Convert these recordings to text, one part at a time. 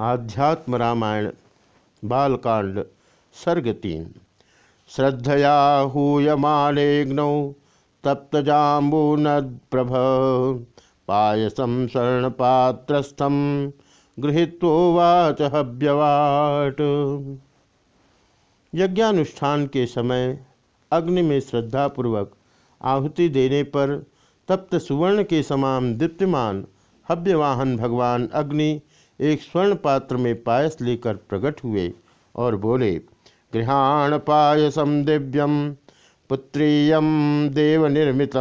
आध्यात्म रामायण, बालकांड, सर्ग तीन। श्रद्धया हूयमानेग्नौ तप्तजाबूनप्रभ पायसम स्वर्णपात्रस्थम गृहीत्वाच हव्यवाट। यज्ञानुष्ठान के समय अग्नि में श्रद्धापूर्वक आहुति देने पर तप्त सुवर्ण के समान दीप्तिमान, हव्यवाहन भगवान अग्नि एक स्वर्ण पात्र में पायस लेकर प्रकट हुए और बोले, गृहाण पायसम दिव्यम पुत्रीय देव निर्मित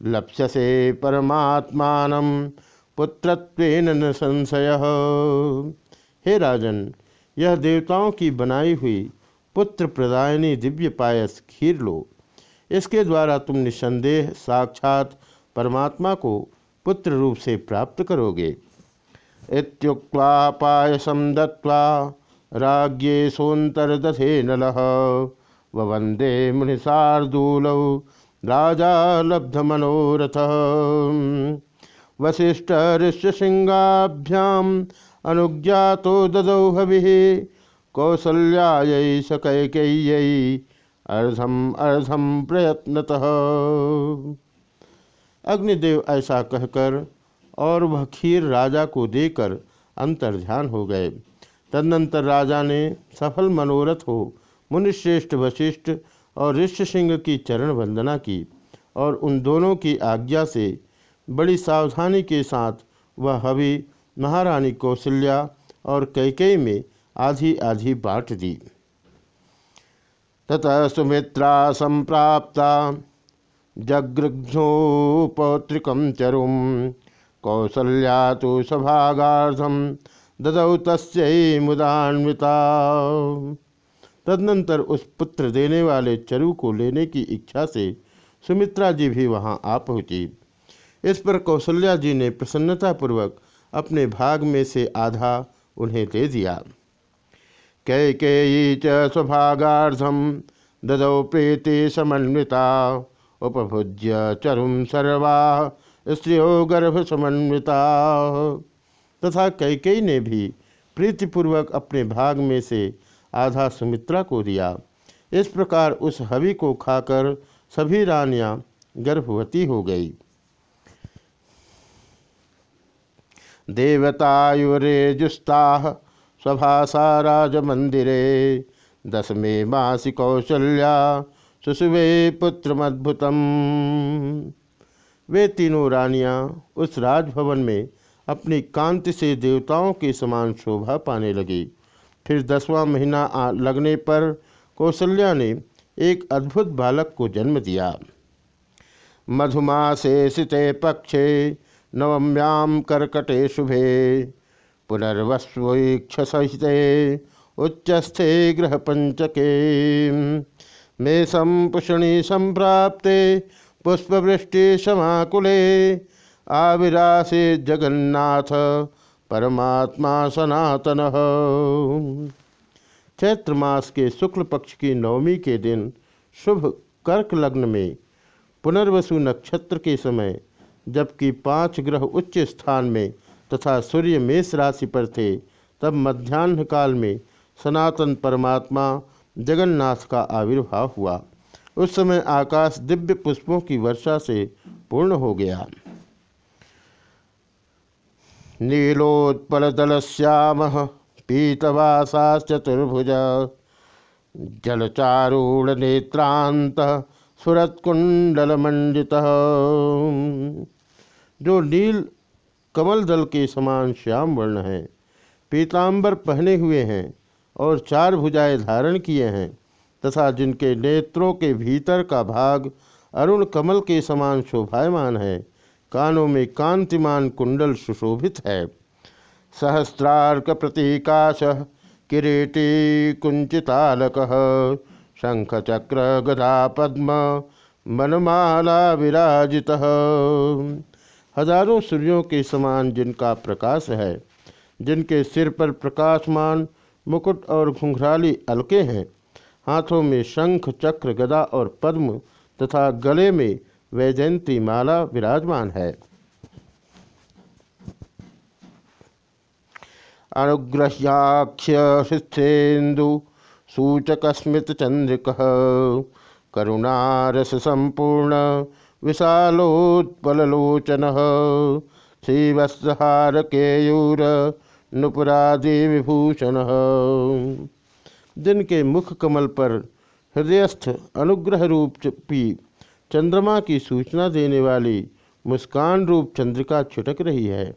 लप्स्यसे परमात्मान न संशय हे राजन, यह देवताओं की बनाई हुई पुत्र प्रदायनी दिव्य पायस खीर लो। इसके द्वारा तुम निसंदेह साक्षात परमात्मा को पुत्र रूप से प्राप्त करोगे। इत्युक्त्वा पायसं दत्त्वा राज्ञे सोऽन्तर्दधे नलः। ववन्दे मुनिशार्दूलौ राजा लब्धमनोरथः। वसिष्ठऋष्यशृङ्गाभ्याम् अनुज्ञातो ददौ हविः, कौसल्यायै सकैकेय्यै अर्धम अर्धम प्रयत्नतः। अग्निदेव ऐसा कहकर और वह खीर राजा को देकर अंतर्ध्यान हो गए। तदनंतर राजा ने सफल मनोरथ हो, मुनिश्रेष्ठ वशिष्ठ और ऋष्य सिंह की चरण वंदना की और उन दोनों की आज्ञा से बड़ी सावधानी के साथ वह हवि, महारानी कौशल्या और कैकई में आधी आधी बांट दी। ततः सुमित्रा संप्राप्ता जगृघ्नोपौत्रिकम चरुम। कौसल्या तो सभागार्धम ददौ तस्यै मुदान्विता। तदनंतर उस पुत्र देने वाले चरु को लेने की इच्छा से सुमित्रा जी भी वहाँ आ पहुँची। इस पर कौशल्या जी ने प्रसन्नतापूर्वक अपने भाग में से आधा उन्हें दे दिया। कैकेयी च स्वभागार्धम ददौ प्रीति समन्विता, उपभुज्य चरुम सर्वा स्त्रियो गर्भ समन्विता तथा कैकई ने भी प्रीतिपूर्वक अपने भाग में से आधा सुमित्रा को दिया। इस प्रकार उस हवि को खाकर सभी रानियाँ गर्भवती हो गई। देवतायुरेजुस्ता स्वभाषा राजमंदिरे दसमे मासी कौशल्या सुसुवे पुत्रमद्भुतम। वे तीनों रानियाँ उस राजभवन में अपनी कांति से देवताओं के समान शोभा पाने लगी। फिर दसवां महीना लगने पर कौशल्या ने एक अद्भुत बालक को जन्म दिया। मधुमासे सिते पक्षे नवम्याम कर्कटे शुभे पुनर्वस्वीक्षसहिते उच्चस्थे ग्रह पंचके मेषम पुषणी संप्राप्ते पुष्पवृष्टि समाकुले, आविरासे जगन्नाथ, परमात्मा सनातन। चैत्र मास के शुक्ल पक्ष की नवमी के दिन शुभ कर्क लग्न में पुनर्वसु नक्षत्र के समय, जबकि पाँच ग्रह उच्च स्थान में तथा सूर्य मेष राशि पर थे, तब मध्यान्ह काल में सनातन परमात्मा जगन्नाथ का आविर्भाव हुआ। उस समय आकाश दिव्य पुष्पों की वर्षा से पूर्ण हो गया। नीलोत्पलदलश्याम पीतवासा चतुर्भुज जलचारूढ़ नेत्रांत सुरत्कुंडलमंडित जो नील कमल दल के समान श्याम वर्ण है पीताम्बर पहने हुए हैं और चार भुजाएँ धारण किए हैं तथा जिनके नेत्रों के भीतर का भाग अरुण कमल के समान शोभायमान है, कानों में कांतिमान कुंडल सुशोभित है। सहस्रार्क प्रतीकाश किरीटी कुंचितालक शंख चक्र गदा पद्म मनमाला विराजित। हज़ारों सूर्यों के समान जिनका प्रकाश है, जिनके सिर पर प्रकाशमान मुकुट और घुंघराली अलके हैं हाथों में शंख, चक्र, गदा और पद्म तथा गले में वैजयंती माला विराजमान है। अनुग्रह्याख्यशिस्थेन्दु सूचकस्मित चंद्रिक, करुणारस संपूर्ण विशालोत्पलोचन श्रीवत्सहार केयूर नुपुरादि विभूषण जिनके मुख कमल पर हृदयस्थ अनुग्रह रूप पी चंद्रमा की सूचना देने वाली मुस्कान रूप चंद्रिका छिटक रही है,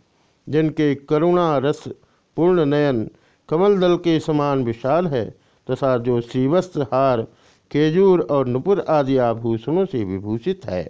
जिनके करुणा रस पूर्ण नयन कमल दल के समान विशाल है, तथा जो श्रीवस्त्र हार केजूर और नुपुर आदि आभूषणों से विभूषित है।